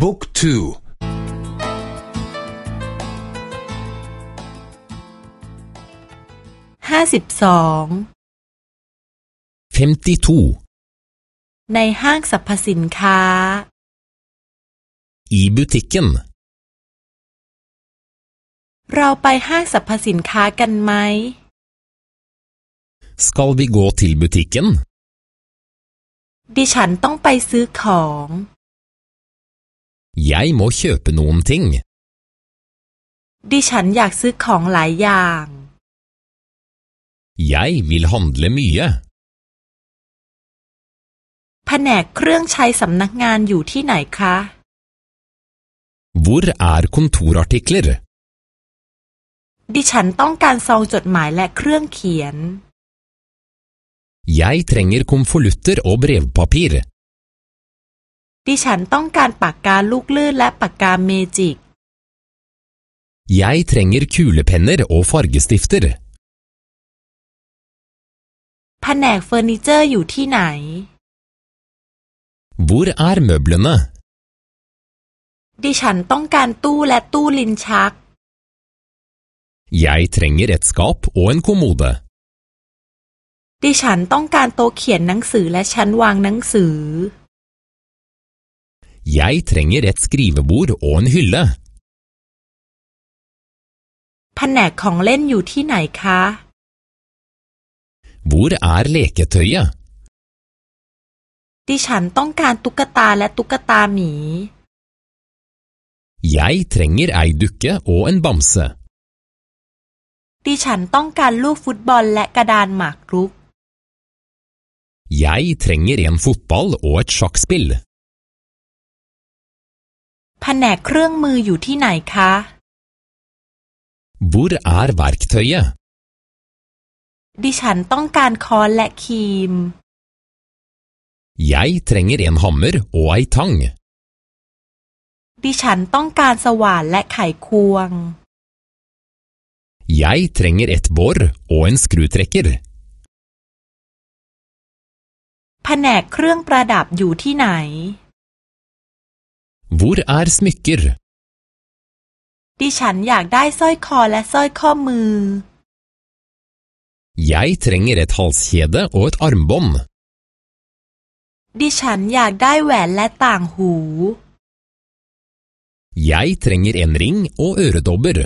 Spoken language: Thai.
บุ๊กทูห้าสิบสองในห้างสรรพสินค้า i butikken เราไปห้างสรรพสินค้ากันไหม Skal vi gå til butikken? ดิฉันต้องไปซื้อของ Jeg må kjøpe noen ting. ดิฉันอยากซื้อของหลายอย่าง Jeg vil handle mye. แผนกเครื่องใช้สำนักงานอยู่ที่ไหนคะ Hvor er kontorartikler? ดิฉันต้องการซองจดหมายและเครื่องเขียน Jeg trenger konvolutter og brevpapir. ดิฉันต้องการปากกาลูกลื่นและปากกาเมจิก Jeg trenger kulepenner og fargestifter. แผนกเฟอร์นิเจอร์อยู่ที่ไหน Hvor er møblene? ดิฉันต้องการตู้และตู้ลิ้นชัก Jeg trenger et skap og en kommode. ดิฉันต้องการโต๊ะเขียนหนังสือและชั้นวางหนังสือ Jeg trenger et skrivebord og en hylle. แผนกของเล่นอยู่ที่ไหนคะ Hvor er leketøyet? ดิฉันต้องการตุ๊กตาและตุ๊กตาหมี Jeg trenger ei dukke og en bamse. ดิฉันต้องการลูกฟุตบอลและกระดานหมากรุก Jeg trenger en fotball og et sjakkspill. แผนกเครื่องมืออยู่ที่ไหนคะ Hvor er verktøyet? ดิฉันต้องการค้อนและครีม Jeg trenger en hammer og ei tang. ดิฉันต้องการสว่านและไขควง Jeg trenger et bor og en skrutrekker. แผนกเครื่องประดับอยู่ที่ไหน Hvor er smykker? ดิฉันอยากได้สร้อยคอและสร้อยข้อมือ Jeg trenger et halskjede og et armbånd. ดิฉันอยากได้แหวนและต่างหู Jeg trenger en ring og øredobber.